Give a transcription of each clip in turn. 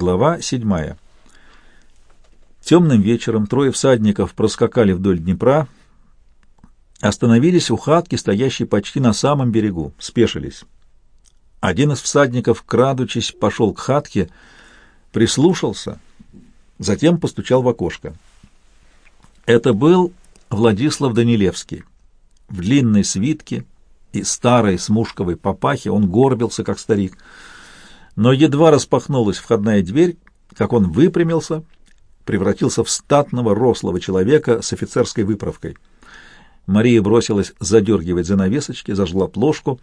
Глава седьмая. Темным вечером трое всадников проскакали вдоль Днепра, остановились у хатки, стоящей почти на самом берегу, спешились. Один из всадников, крадучись, пошел к хатке, прислушался, затем постучал в окошко. Это был Владислав Данилевский. В длинной свитке и старой смушковой папахе он горбился, как старик. Но едва распахнулась входная дверь, как он выпрямился, превратился в статного рослого человека с офицерской выправкой. Мария бросилась задергивать занавесочки, зажгла плошку.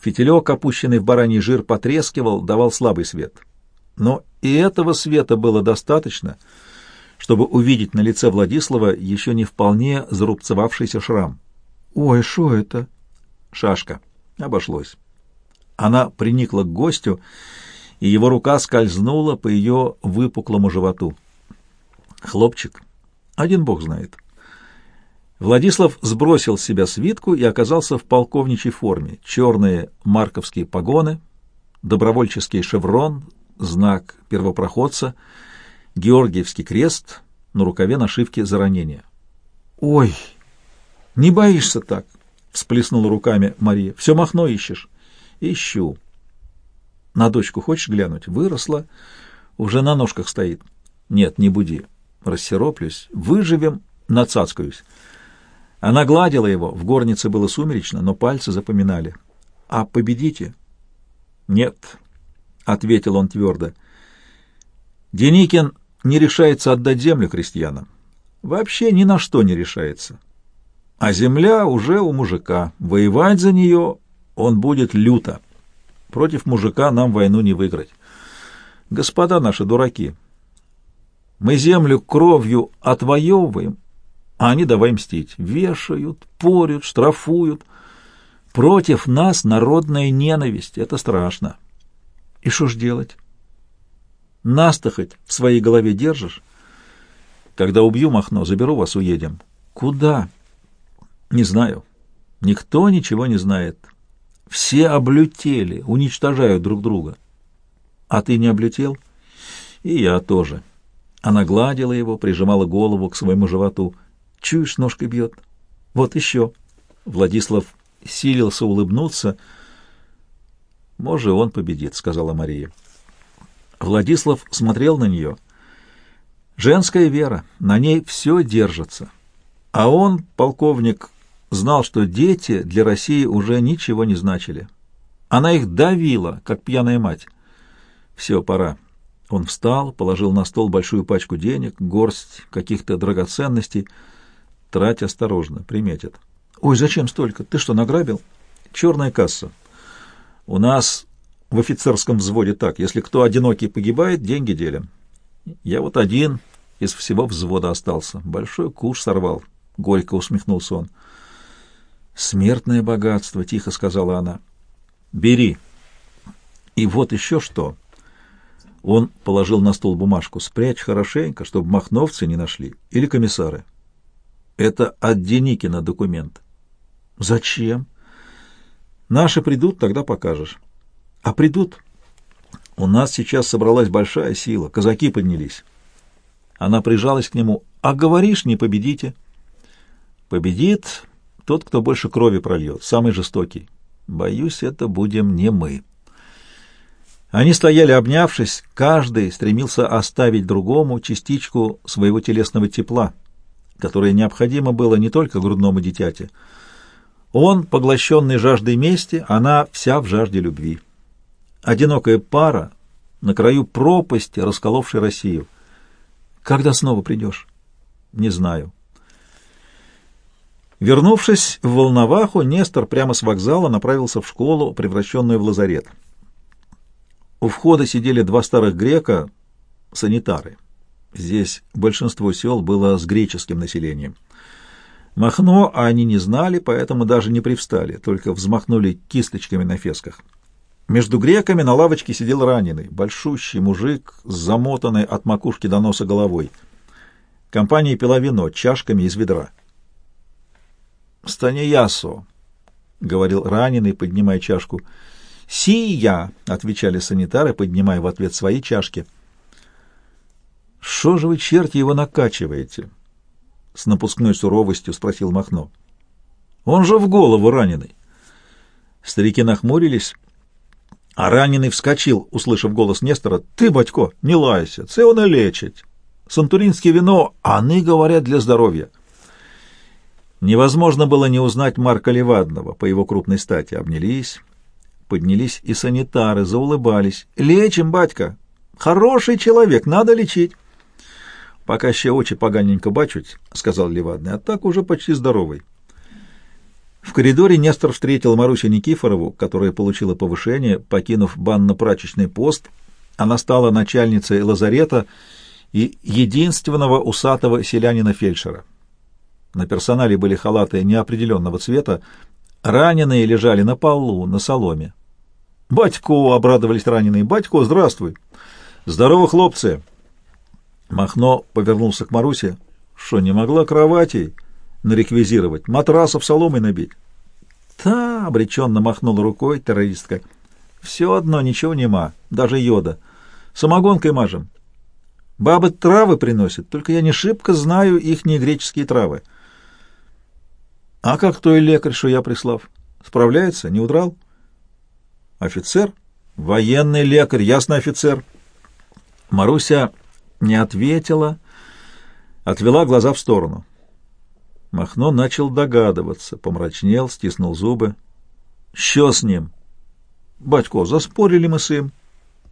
Фитилек, опущенный в бараний жир, потрескивал, давал слабый свет. Но и этого света было достаточно, чтобы увидеть на лице Владислава еще не вполне зарубцевавшийся шрам. «Ой, что это?» «Шашка». Обошлось. Она приникла к гостю, и его рука скользнула по ее выпуклому животу. «Хлопчик, один бог знает». Владислав сбросил с себя свитку и оказался в полковничьей форме. Черные марковские погоны, добровольческий шеврон, знак первопроходца, Георгиевский крест, на рукаве нашивки за ранение. «Ой, не боишься так?» — всплеснула руками Мария. «Все махно ищешь?» «Ищу». «На дочку хочешь глянуть?» «Выросла, уже на ножках стоит». «Нет, не буди. Рассероплюсь. Выживем, нацацкаюсь». Она гладила его, в горнице было сумеречно, но пальцы запоминали. «А победите?» «Нет», — ответил он твердо. «Деникин не решается отдать землю крестьянам. Вообще ни на что не решается. А земля уже у мужика. Воевать за нее он будет люто. Против мужика нам войну не выиграть. Господа наши дураки, мы землю кровью отвоевываем, а они давай мстить. Вешают, порют, штрафуют. Против нас народная ненависть. Это страшно. И что ж делать? Нас-то хоть в своей голове держишь? Когда убью Махно, заберу вас, уедем. Куда? Не знаю. Никто ничего не знает. Все облютели, уничтожают друг друга. А ты не облютел? И я тоже. Она гладила его, прижимала голову к своему животу. Чуешь, ножкой бьет. Вот еще. Владислав силился улыбнуться. «Может, он победит», — сказала Мария. Владислав смотрел на нее. Женская вера, на ней все держится. А он, полковник, знал, что дети для России уже ничего не значили. Она их давила, как пьяная мать. Все, пора. Он встал, положил на стол большую пачку денег, горсть каких-то драгоценностей. Трать осторожно, приметят. «Ой, зачем столько? Ты что, награбил?» «Черная касса. У нас в офицерском взводе так. Если кто одинокий погибает, деньги делим. Я вот один из всего взвода остался. Большой куш сорвал». Горько усмехнулся он. «Смертное богатство», — тихо сказала она. «Бери». «И вот еще что». Он положил на стол бумажку. «Спрячь хорошенько, чтобы махновцы не нашли. Или комиссары». Это от Деникина документ. Зачем? Наши придут, тогда покажешь. А придут? У нас сейчас собралась большая сила, казаки поднялись. Она прижалась к нему. А говоришь, не победите. Победит тот, кто больше крови прольет, самый жестокий. Боюсь, это будем не мы. Они стояли, обнявшись, каждый стремился оставить другому частичку своего телесного тепла — которое необходимо было не только грудному дитяте. Он, поглощенный жаждой мести, она вся в жажде любви. Одинокая пара на краю пропасти, расколовшей Россию. Когда снова придешь? Не знаю. Вернувшись в Волноваху, Нестор прямо с вокзала направился в школу, превращенную в лазарет. У входа сидели два старых грека, санитары. Здесь большинство сел было с греческим населением. Махно они не знали, поэтому даже не привстали, только взмахнули кисточками на фесках. Между греками на лавочке сидел раненый, большущий мужик с замотанной от макушки до носа головой. Компания пила вино чашками из ведра. «Станиясо», — говорил раненый, поднимая чашку. «Сия», — отвечали санитары, поднимая в ответ свои чашки — «Шо же вы, черти, его накачиваете?» — с напускной суровостью спросил Махно. «Он же в голову раненый». Старики нахмурились, а раненый вскочил, услышав голос Нестора. «Ты, батько, не лайся, це он лечить. Сантуринское вино, они говорят, для здоровья». Невозможно было не узнать Марка Левадного по его крупной стати. Обнялись, поднялись и санитары, заулыбались. «Лечим, батька! Хороший человек, надо лечить!» «Пока ще очи поганенько бачуть», — сказал Левадный, — «а так уже почти здоровый». В коридоре Нестор встретил Марусю Никифорову, которая получила повышение, покинув банно-прачечный пост. Она стала начальницей лазарета и единственного усатого селянина-фельдшера. На персонале были халаты неопределенного цвета, раненые лежали на полу, на соломе. «Батько!» — обрадовались раненые. «Батько, здравствуй!» «Здорово, хлопцы!» Махно повернулся к Марусе. «Что, не могла кроватей нареквизировать, матрасов соломой набить?» «Та!» — обреченно махнула рукой террористка. «Все одно, ничего нема, даже йода. Самогонкой мажем. Бабы травы приносят, только я не шибко знаю ихние греческие травы». «А как той лекарь, что я прислав? Справляется? Не удрал?» «Офицер?» «Военный лекарь, ясно, офицер». Маруся не ответила, отвела глаза в сторону. Махно начал догадываться, помрачнел, стиснул зубы. «Що с ним?» «Батько, заспорили мы с им.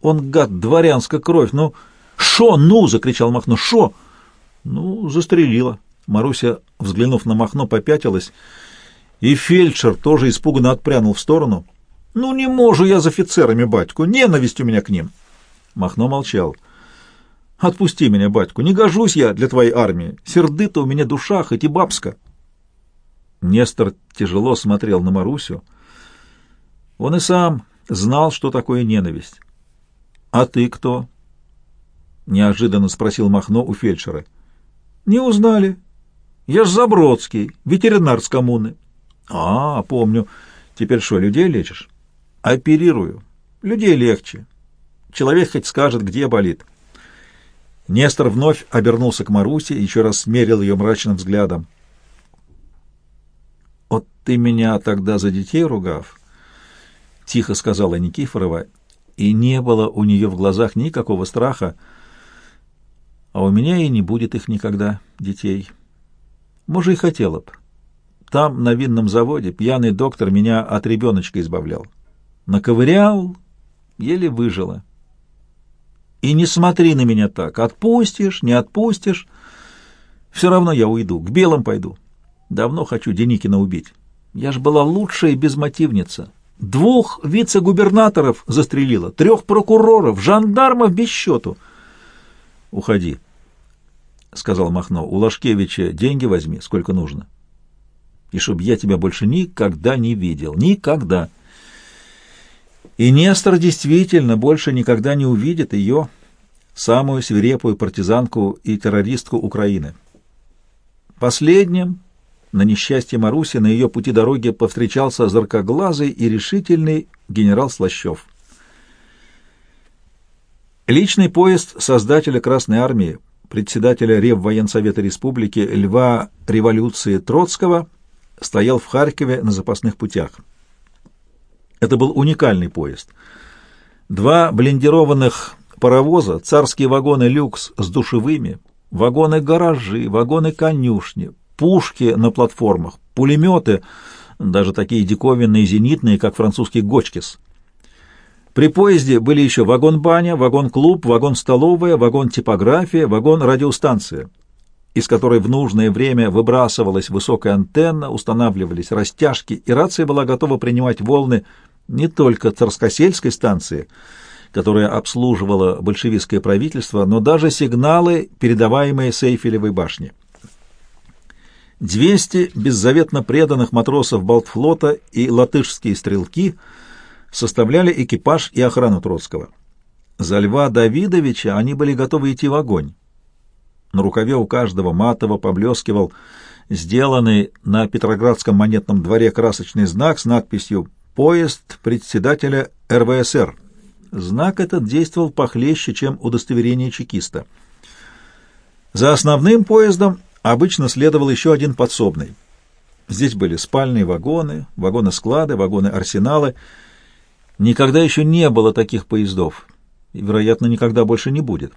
Он, гад, дворянская кровь. Ну, шо, ну!» — закричал Махно. «Шо?» «Ну, застрелила». Маруся, взглянув на Махно, попятилась, и фельдшер тоже испуганно отпрянул в сторону. «Ну, не можу я с офицерами, батьку, ненависть у меня к ним». Махно молчал. Отпусти меня, батьку, не гожусь я для твоей армии. Сердыта у меня душа, хоть и бабска. Нестор тяжело смотрел на Марусю. Он и сам знал, что такое ненависть. — А ты кто? — неожиданно спросил Махно у фельдшера. — Не узнали. Я ж Забродский, ветеринар с коммуны. — А, помню. Теперь что, людей лечишь? — Оперирую. Людей легче. Человек хоть скажет, где болит. — Нестор вновь обернулся к Марусе и еще раз смерил ее мрачным взглядом. «Вот ты меня тогда за детей ругав?» — тихо сказала Никифорова, и не было у нее в глазах никакого страха. «А у меня и не будет их никогда, детей. Может, и хотела б. Там, на винном заводе, пьяный доктор меня от ребеночка избавлял. Наковырял, еле выжила». И не смотри на меня так. Отпустишь, не отпустишь. Все равно я уйду, к белым пойду. Давно хочу Деникина убить. Я ж была лучшая безмотивница. Двух вице-губернаторов застрелила, трех прокуроров, жандармов без счету. — Уходи, — сказал Махно. — У Лашкевича деньги возьми, сколько нужно. И чтоб я тебя больше никогда не видел. Никогда. — и Нестор действительно больше никогда не увидит ее, самую свирепую партизанку и террористку Украины. Последним, на несчастье Маруси, на ее пути дороги повстречался заркоглазый и решительный генерал Слащев. Личный поезд создателя Красной Армии, председателя Реввоенсовета Республики Льва Революции Троцкого, стоял в Харькове на запасных путях. Это был уникальный поезд. Два блиндированных паровоза, царские вагоны «Люкс» с душевыми, вагоны-гаражи, вагоны-конюшни, пушки на платформах, пулеметы, даже такие диковинные зенитные, как французский «Гочкис». При поезде были еще вагон-баня, вагон-клуб, вагон-столовая, вагон-типография, вагон-радиостанция, из которой в нужное время выбрасывалась высокая антенна, устанавливались растяжки, и рация была готова принимать волны не только Царскосельской станции, которая обслуживала большевистское правительство, но даже сигналы, передаваемые с Эйфелевой башни. 200 беззаветно преданных матросов Балтфлота и латышские стрелки составляли экипаж и охрану Троцкого. За Льва Давидовича они были готовы идти в огонь. На рукаве у каждого матово поблескивал сделанный на Петроградском монетном дворе красочный знак с надписью поезд председателя РВСР. Знак этот действовал похлеще, чем удостоверение чекиста. За основным поездом обычно следовал еще один подсобный. Здесь были спальные вагоны, вагоны-склады, вагоны-арсеналы. Никогда еще не было таких поездов, и, вероятно, никогда больше не будет.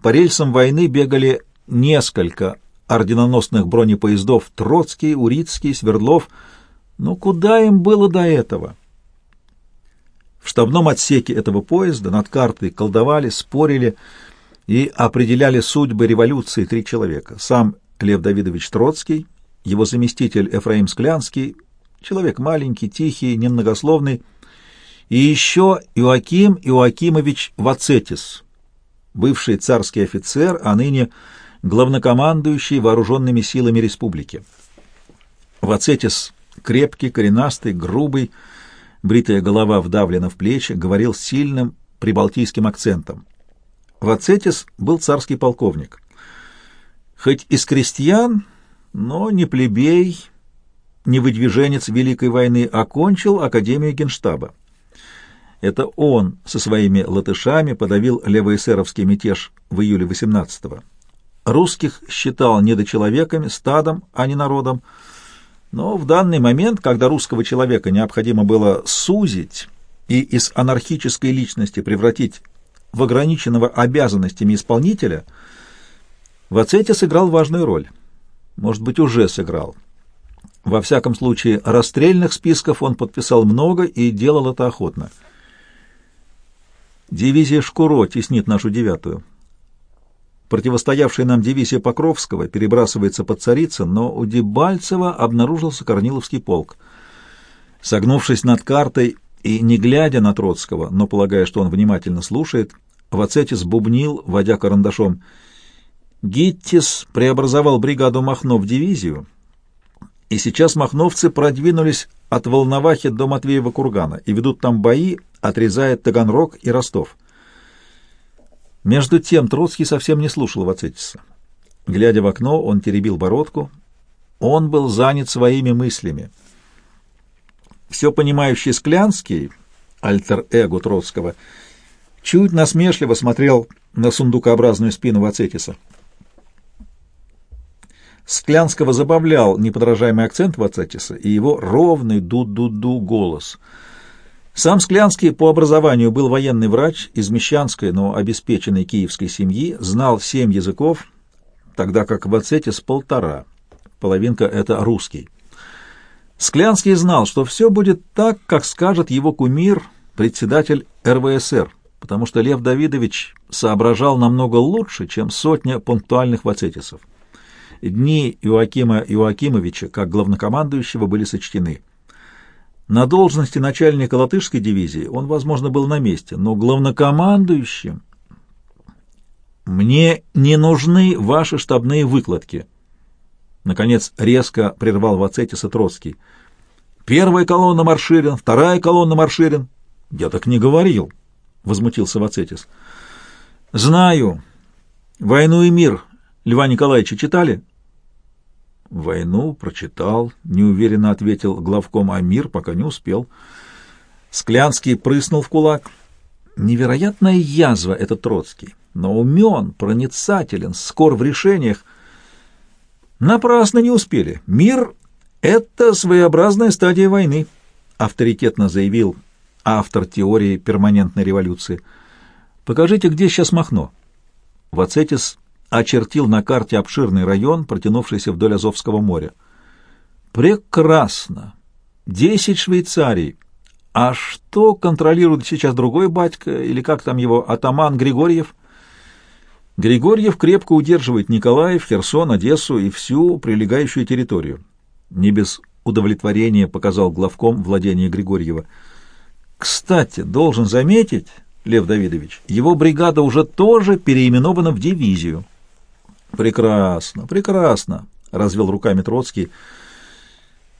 По рельсам войны бегали несколько орденоносных бронепоездов Троцкий, Урицкий, Свердлов. Но куда им было до этого? В штабном отсеке этого поезда над картой колдовали, спорили и определяли судьбы революции три человека. Сам Лев Давидович Троцкий, его заместитель Эфраим Склянский, человек маленький, тихий, немногословный, и еще Иоаким Иоакимович Вацетис, бывший царский офицер, а ныне главнокомандующий вооруженными силами республики. Вацетис крепкий, коренастый, грубый, бритая голова вдавлена в плечи, говорил сильным прибалтийским акцентом. Вацетис был царский полковник. Хоть из крестьян, но не плебей, не выдвиженец Великой войны, окончил Академию Генштаба. Это он со своими латышами подавил левоэсеровский мятеж в июле 18-го. Русских считал недочеловеками, стадом, а не народом. Но в данный момент, когда русского человека необходимо было сузить и из анархической личности превратить в ограниченного обязанностями исполнителя, Вацете сыграл важную роль. Может быть, уже сыграл. Во всяком случае, расстрельных списков он подписал много и делал это охотно. Дивизия Шкуро теснит нашу девятую. Противостоявшая нам дивизия Покровского перебрасывается под Царицын, но у Дебальцева обнаружился Корниловский полк. Согнувшись над картой и не глядя на Троцкого, но полагая, что он внимательно слушает, Вацетис бубнил, водя карандашом. Гиттис преобразовал бригаду Махно в дивизию, и сейчас махновцы продвинулись от Волновахи до Матвеева кургана и ведут там бои, отрезая Таганрог и Ростов. Между тем Троцкий совсем не слушал Вацетиса. Глядя в окно, он теребил бородку. Он был занят своими мыслями. Все понимающий Склянский, альтер-эго Троцкого, чуть насмешливо смотрел на сундукообразную спину Вацетиса. Склянского забавлял неподражаемый акцент Вацетиса и его ровный ду-ду-ду голос — сам Склянский по образованию был военный врач из мещанской, но обеспеченной киевской семьи, знал семь языков, тогда как Вацетис полтора, половинка — это русский. Склянский знал, что все будет так, как скажет его кумир, председатель РВСР, потому что Лев Давидович соображал намного лучше, чем сотня пунктуальных Вацетисов. Дни Иоакима Иоакимовича, как главнокомандующего, были сочтены — на должности начальника латышской дивизии он, возможно, был на месте, но главнокомандующим «Мне не нужны ваши штабные выкладки», — наконец резко прервал Вацетиса Троцкий. «Первая колонна Марширин, вторая колонна Марширин». «Я так не говорил», — возмутился Вацетис. «Знаю. Войну и мир Льва Николаевича читали?» «Войну прочитал», — неуверенно ответил главком Амир, пока не успел. Склянский прыснул в кулак. Невероятная язва этот Троцкий, но умен, проницателен, скор в решениях. Напрасно не успели. Мир — это своеобразная стадия войны, — авторитетно заявил автор теории перманентной революции. Покажите, где сейчас Махно. Вацетис очертил на карте обширный район, протянувшийся вдоль Азовского моря. Прекрасно. Десять Швейцарий. А что контролирует сейчас другой батька, или как там его, атаман Григорьев? Григорьев крепко удерживает Николаев, Херсон, Одессу и всю прилегающую территорию. Не без удовлетворения показал главком владение Григорьева. Кстати, должен заметить, Лев Давидович, его бригада уже тоже переименована в дивизию. Прекрасно, прекрасно, развел руками Троцкий.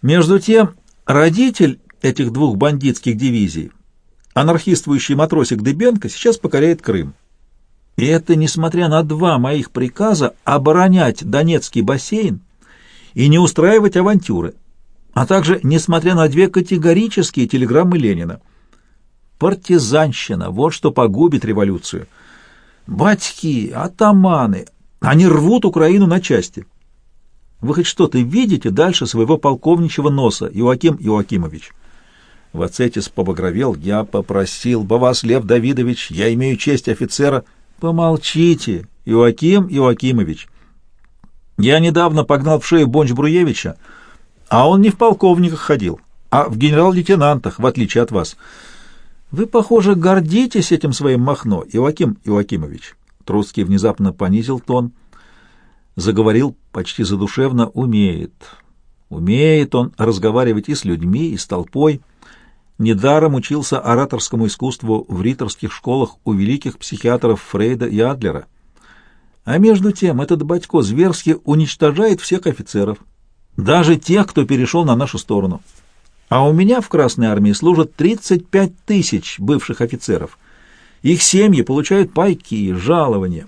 Между тем, родитель этих двух бандитских дивизий, анархистующий матросик Дыбенко, сейчас покоряет Крым. И это несмотря на два моих приказа оборонять Донецкий бассейн и не устраивать авантюры, а также несмотря на две категорические телеграммы Ленина. Партизанщина — вот что погубит революцию. Батьки, атаманы, Они рвут Украину на части. Вы хоть что-то видите дальше своего полковничьего носа, Иоаким Иоакимович?» Вацетис побагровел. «Я попросил бы вас, Лев Давидович, я имею честь офицера». «Помолчите, Иоаким Иоакимович. Я недавно погнал в шею Бонч Бруевича, а он не в полковниках ходил, а в генерал-лейтенантах, в отличие от вас. Вы, похоже, гордитесь этим своим Махно, Иоаким Иоакимович». Троцкий внезапно понизил тон, заговорил почти задушевно, умеет. Умеет он разговаривать и с людьми, и с толпой, — недаром учился ораторскому искусству в риторских школах у великих психиатров Фрейда и Адлера. А между тем этот батько зверски уничтожает всех офицеров, даже тех, кто перешел на нашу сторону. А у меня в Красной армии служат 35 тысяч бывших офицеров. Их семьи получают пайки и жалования.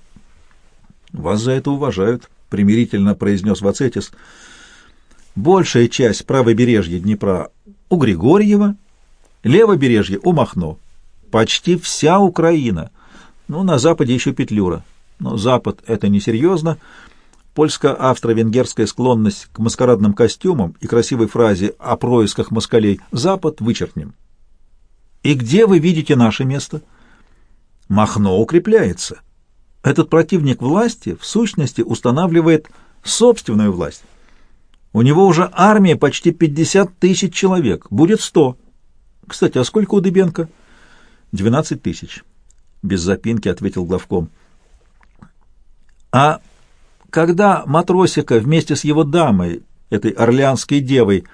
«Вас за это уважают», — примирительно произнес Вацетис. «Большая часть правобережья Днепра у Григорьева, Левобережье у Махно. Почти вся Украина. Ну, на западе еще Петлюра. Но Запад — это несерьезно. Польско-австро-венгерская склонность к маскарадным костюмам и красивой фразе о происках москалей «Запад вычеркнем». И где вы видите наше место? Махно укрепляется. Этот противник власти в сущности устанавливает собственную власть. У него уже армия почти 50 тысяч человек, будет 100. Кстати, а сколько у Дыбенко? Двенадцать тысяч. Без запинки ответил главком. А когда Матросика вместе с его дамой, этой орлеанской девой,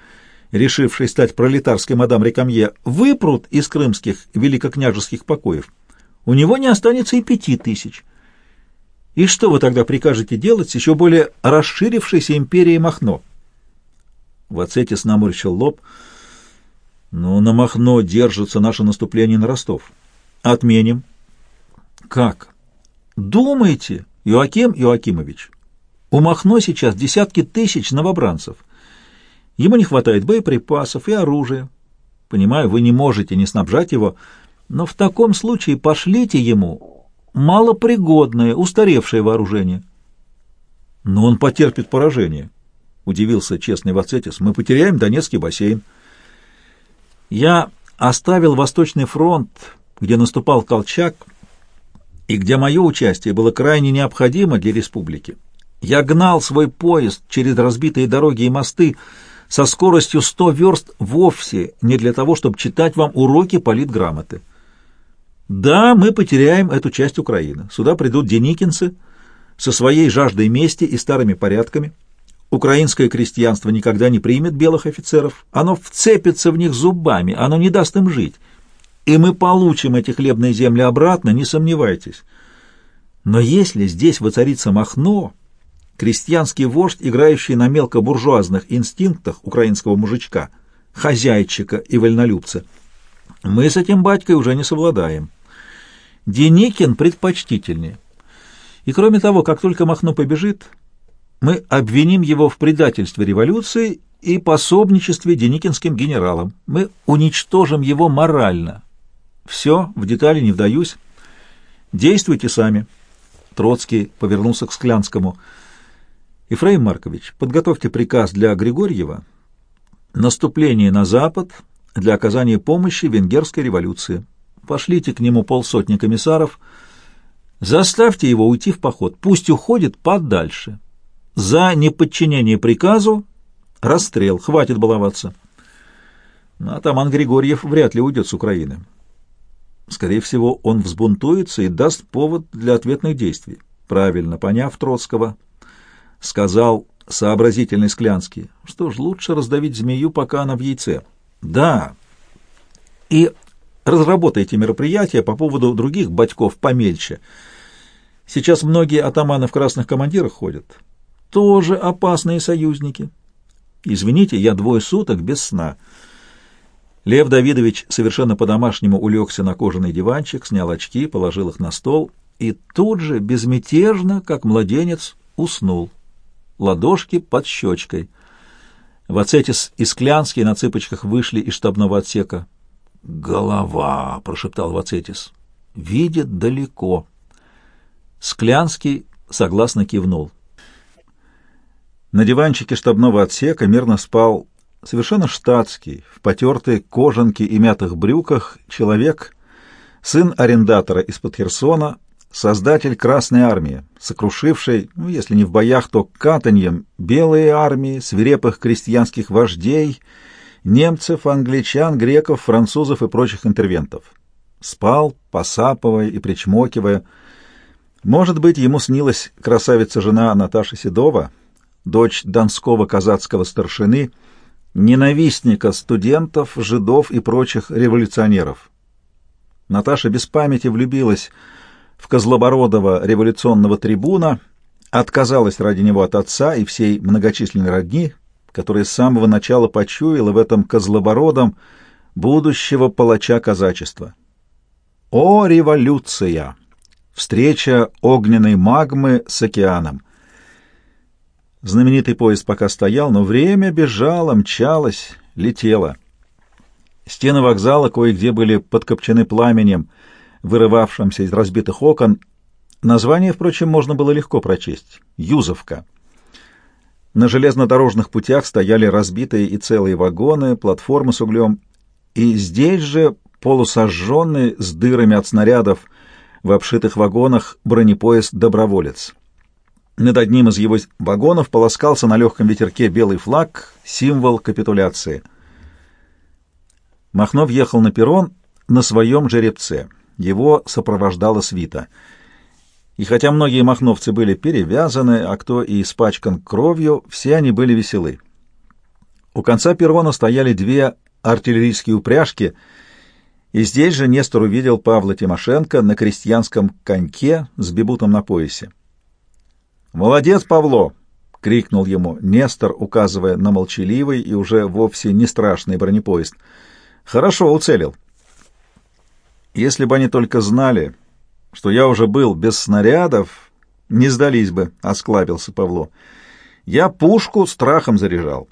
решившей стать пролетарской мадам Рекамье, выпрут из крымских великокняжеских покоев, у него не останется и пяти тысяч. И что вы тогда прикажете делать с еще более расширившейся империей Махно? Вацетис наморщил лоб — но на Махно держится наше наступление на Ростов. Отменим. Как? Думайте, Иоаким Иоакимович. У Махно сейчас десятки тысяч новобранцев. Ему не хватает боеприпасов и оружия. Понимаю, вы не можете не снабжать его, но в таком случае пошлите ему малопригодное, устаревшее вооружение. Но он потерпит поражение, — удивился честный Вацетис. Мы потеряем Донецкий бассейн. Я оставил Восточный фронт, где наступал Колчак, и где мое участие было крайне необходимо для республики. Я гнал свой поезд через разбитые дороги и мосты со скоростью 100 верст вовсе не для того, чтобы читать вам уроки политграмоты. Да, мы потеряем эту часть Украины. Сюда придут деникинцы со своей жаждой мести и старыми порядками, Украинское крестьянство никогда не примет белых офицеров. Оно вцепится в них зубами, оно не даст им жить. И мы получим эти хлебные земли обратно, не сомневайтесь. Но если здесь воцарится Махно, крестьянский вождь, играющий на мелкобуржуазных инстинктах украинского мужичка, хозяйчика и вольнолюбца, мы с этим батькой уже не совладаем. Деникин предпочтительнее. И кроме того, как только Махно побежит, мы обвиним его в предательстве революции и пособничестве деникинским генералам. Мы уничтожим его морально. Все, в детали не вдаюсь. Действуйте сами. Троцкий повернулся к Склянскому. Ефраим Маркович, подготовьте приказ для Григорьева. Наступление на Запад для оказания помощи венгерской революции. Пошлите к нему полсотни комиссаров. Заставьте его уйти в поход. Пусть уходит подальше. За неподчинение приказу расстрел. Хватит баловаться. Но атаман Григорьев вряд ли уйдет с Украины. Скорее всего, он взбунтуется и даст повод для ответных действий. Правильно поняв Троцкого, сказал сообразительный Склянский, что ж, лучше раздавить змею, пока она в яйце. Да, и разработайте мероприятия по поводу других батьков помельче. Сейчас многие атаманы в красных командирах ходят тоже опасные союзники. Извините, я двое суток без сна. Лев Давидович совершенно по-домашнему улегся на кожаный диванчик, снял очки, положил их на стол и тут же, безмятежно, как младенец, уснул. Ладошки под щечкой. Вацетис и Склянский на цыпочках вышли из штабного отсека. «Голова!» — прошептал Вацетис. «Видит далеко». Склянский согласно кивнул. На диванчике штабного отсека мирно спал совершенно штатский, в потертой кожанке и мятых брюках человек, сын арендатора из-под Херсона, создатель Красной Армии, сокрушивший, ну, если не в боях, то катаньем, белые армии, свирепых крестьянских вождей, немцев, англичан, греков, французов и прочих интервентов. Спал, посапывая и причмокивая. Может быть, ему снилась красавица-жена Наташа Седова, дочь донского казацкого старшины, ненавистника студентов, жидов и прочих революционеров. Наташа без памяти влюбилась в козлобородого революционного трибуна, отказалась ради него от отца и всей многочисленной родни, которая с самого начала почуяла в этом козлобородом будущего палача казачества. О, революция! Встреча огненной магмы с океаном. Знаменитый поезд пока стоял, но время бежало, мчалось, летело. Стены вокзала кое-где были подкопчены пламенем, вырывавшимся из разбитых окон. Название, впрочем, можно было легко прочесть — Юзовка. На железнодорожных путях стояли разбитые и целые вагоны, платформы с углем, и здесь же полусожженный с дырами от снарядов в обшитых вагонах бронепоезд «Доброволец». Над одним из его вагонов полоскался на легком ветерке белый флаг, символ капитуляции. Махнов ехал на перрон на своем жеребце. Его сопровождала свита — и хотя многие махновцы были перевязаны, а кто и испачкан кровью, все они были веселы. У конца перрона стояли две артиллерийские упряжки, и здесь же Нестор увидел Павла Тимошенко на крестьянском коньке с бибутом на поясе. «Молодец, Павло!» — крикнул ему Нестор, указывая на молчаливый и уже вовсе не страшный бронепоезд. «Хорошо уцелил». Если бы они только знали, что я уже был без снарядов, не сдались бы, — осклабился Павло. Я пушку страхом заряжал.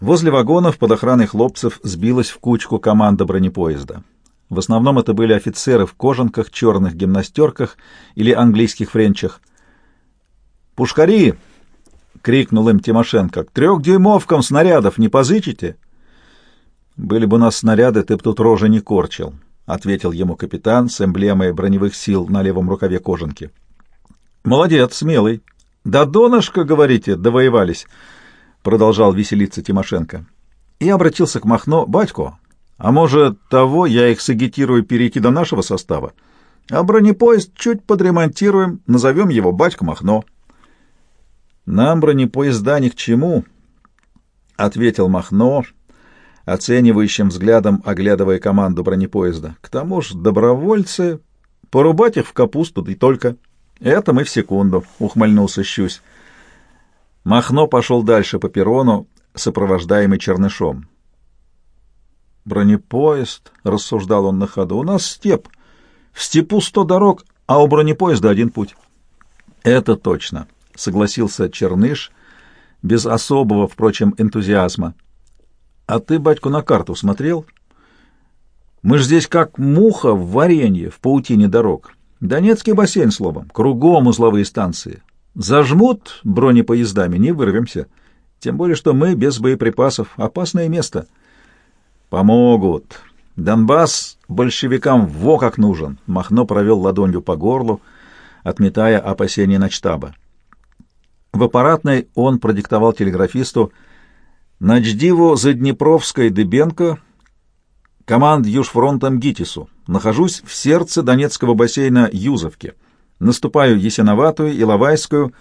Возле вагонов под охраной хлопцев сбилась в кучку команда бронепоезда. В основном это были офицеры в кожанках, черных гимнастерках или английских френчах. «Пушкари!» — крикнул им Тимошенко. «К трехдюймовкам снарядов не позычите?» «Были бы у нас снаряды, ты б тут рожи не корчил», — ответил ему капитан с эмблемой броневых сил на левом рукаве кожанки. «Молодец, смелый. Да донышко, говорите, довоевались», — продолжал веселиться Тимошенко. И обратился к Махно. «Батько, а может, того я их сагитирую перейти до нашего состава? А бронепоезд чуть подремонтируем, назовем его «Батько Махно». «Нам бронепоезда ни к чему», — ответил Махно, — оценивающим взглядом оглядывая команду бронепоезда. К тому же добровольцы, порубать их в капусту, да и только. Это мы в секунду, — ухмыльнулся Щусь. Махно пошел дальше по перрону, сопровождаемый Чернышом. «Бронепоезд», — рассуждал он на ходу, — «у нас степ. В степу сто дорог, а у бронепоезда один путь». «Это точно», — согласился Черныш, без особого, впрочем, энтузиазма. А ты, батьку, на карту смотрел? Мы ж здесь как муха в варенье, в паутине дорог. Донецкий бассейн, словом, кругом узловые станции. Зажмут бронепоездами, не вырвемся. Тем более, что мы без боеприпасов. Опасное место. Помогут. Донбасс большевикам во как нужен. Махно провел ладонью по горлу, отметая опасения начтаба. В аппаратной он продиктовал телеграфисту — Начдиву Заднепровской Дыбенко, команд Южфронтом ГИТИСу. Нахожусь в сердце Донецкого бассейна Юзовки. Наступаю Ясиноватую, Иловайскую,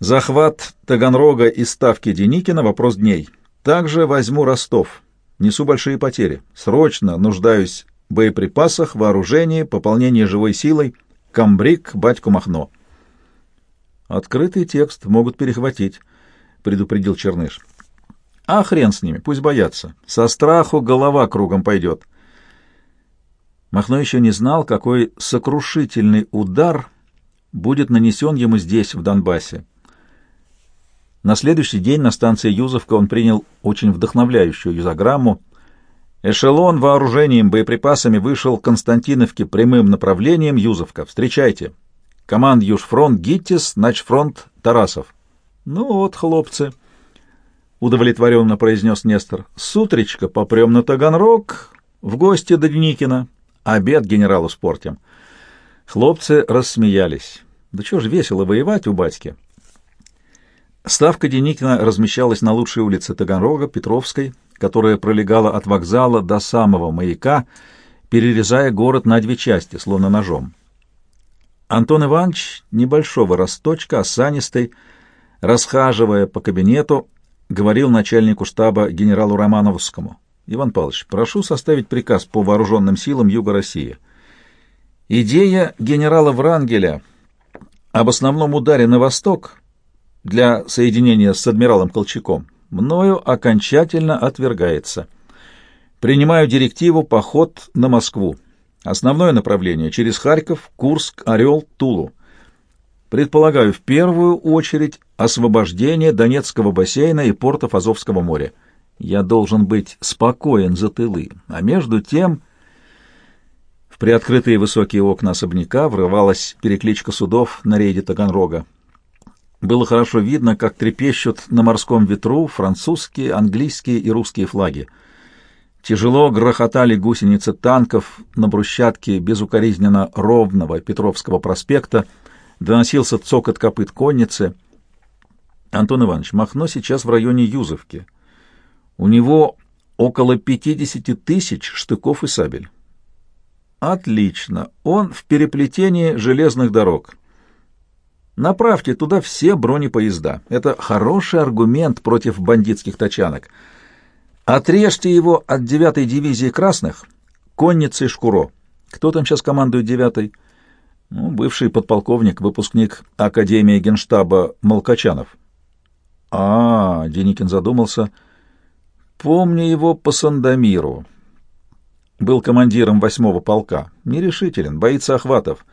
захват Таганрога и ставки Деникина — вопрос дней. Также возьму Ростов. Несу большие потери. Срочно нуждаюсь в боеприпасах, вооружении, пополнении живой силой. Камбрик, батьку Махно. Открытый текст могут перехватить, — предупредил Черныш. А хрен с ними, пусть боятся. Со страху голова кругом пойдет. Махно еще не знал, какой сокрушительный удар будет нанесен ему здесь, в Донбассе. На следующий день на станции Юзовка он принял очень вдохновляющую юзограмму. Эшелон вооружением, боеприпасами вышел к Константиновке прямым направлением Юзовка. Встречайте. Команд Южфронт Гиттис, Начфронт Тарасов. Ну вот, хлопцы, удовлетворенно произнес Нестор. С утречка попрем на Таганрог, в гости до Деникина. Обед генералу спортим. Хлопцы рассмеялись. Да чего ж весело воевать у батьки. Ставка Деникина размещалась на лучшей улице Таганрога, Петровской, которая пролегала от вокзала до самого маяка, перерезая город на две части, словно ножом. Антон Иванович, небольшого росточка, осанистый, расхаживая по кабинету, говорил начальнику штаба генералу Романовскому. «Иван Павлович, прошу составить приказ по вооруженным силам Юга России. Идея генерала Врангеля об основном ударе на восток для соединения с адмиралом Колчаком мною окончательно отвергается. Принимаю директиву поход на Москву. Основное направление через Харьков, Курск, Орел, Тулу. Предполагаю в первую очередь освобождение Донецкого бассейна и портов Азовского моря. Я должен быть спокоен за тылы, а между тем... В приоткрытые высокие окна особняка врывалась перекличка судов на рейде Таганрога. Было хорошо видно, как трепещут на морском ветру французские, английские и русские флаги. Тяжело грохотали гусеницы танков на брусчатке безукоризненно ровного Петровского проспекта, доносился цокот копыт конницы. Антон Иванович, Махно сейчас в районе Юзовки. У него около 50 тысяч штыков и сабель. Отлично. Он в переплетении железных дорог. Направьте туда все бронепоезда. Это хороший аргумент против бандитских тачанок. Отрежьте его от девятой дивизии красных, конницы Шкуро. Кто там сейчас командует девятой? Ну, бывший подполковник, выпускник Академии Генштаба Молкачанов. А, Деникин задумался. Помню его по Сандомиру. Был командиром восьмого полка. Нерешителен, боится охватов.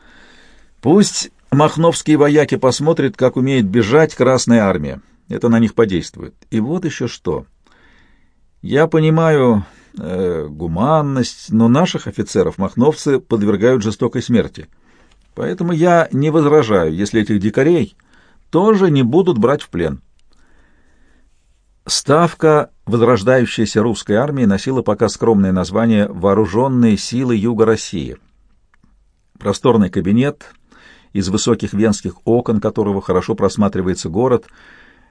Пусть Махновские вояки посмотрят, как умеет бежать Красная Армия. Это на них подействует. И вот еще что. Я понимаю э, гуманность, но наших офицеров махновцы подвергают жестокой смерти. Поэтому я не возражаю, если этих дикарей тоже не будут брать в плен. Ставка возрождающейся русской армии носила пока скромное название «Вооруженные силы Юга России». Просторный кабинет из высоких венских окон которого хорошо просматривается город,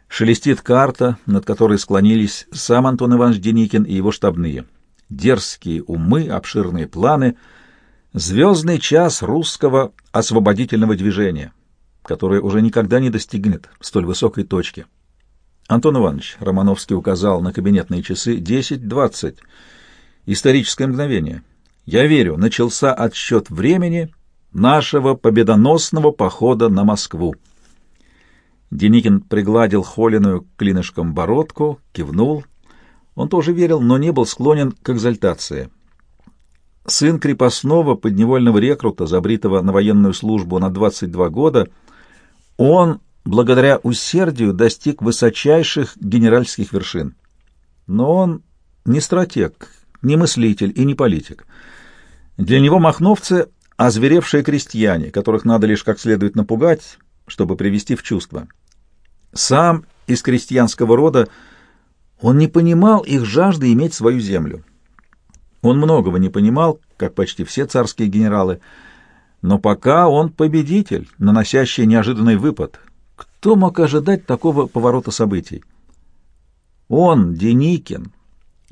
шелестит карта, над которой склонились сам Антон Иванович Деникин и его штабные. Дерзкие умы, обширные планы, звездный час русского освободительного движения, которое уже никогда не достигнет столь высокой точки. Антон Иванович, Романовский указал на кабинетные часы, десять-двадцать. Историческое мгновение. Я верю, начался отсчет времени — нашего победоносного похода на Москву. Деникин пригладил холеную клинышком бородку, кивнул. Он тоже верил, но не был склонен к экзальтации. Сын крепостного подневольного рекрута, забритого на военную службу на 22 года, он, благодаря усердию, достиг высочайших генеральских вершин. Но он не стратег, не мыслитель и не политик. Для него махновцы озверевшие крестьяне, которых надо лишь как следует напугать, чтобы привести в чувство. Сам из крестьянского рода он не понимал их жажды иметь свою землю. Он многого не понимал, как почти все царские генералы, но пока он победитель, наносящий неожиданный выпад. Кто мог ожидать такого поворота событий? Он, Деникин,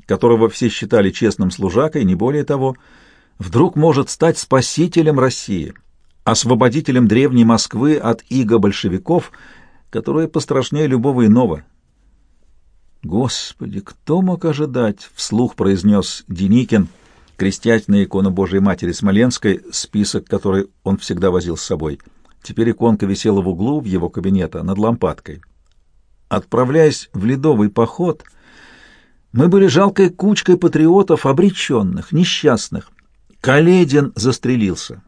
которого все считали честным служакой, не более того, — вдруг может стать спасителем России, освободителем древней Москвы от иго большевиков, которые пострашнее любого иного. «Господи, кто мог ожидать?» — вслух произнес Деникин, крестясь на икону Божией Матери Смоленской, список, который он всегда возил с собой. Теперь иконка висела в углу в его кабинета над лампадкой. Отправляясь в ледовый поход, мы были жалкой кучкой патриотов, обреченных, несчастных, Каледин застрелился.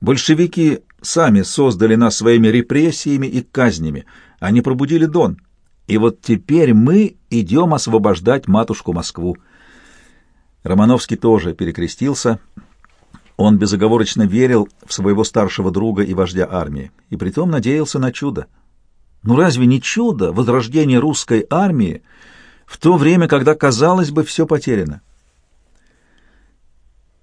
Большевики сами создали нас своими репрессиями и казнями. Они пробудили Дон. И вот теперь мы идем освобождать матушку Москву. Романовский тоже перекрестился. Он безоговорочно верил в своего старшего друга и вождя армии, и притом надеялся на чудо. Ну разве не чудо возрождение русской армии в то время, когда, казалось бы, все потеряно?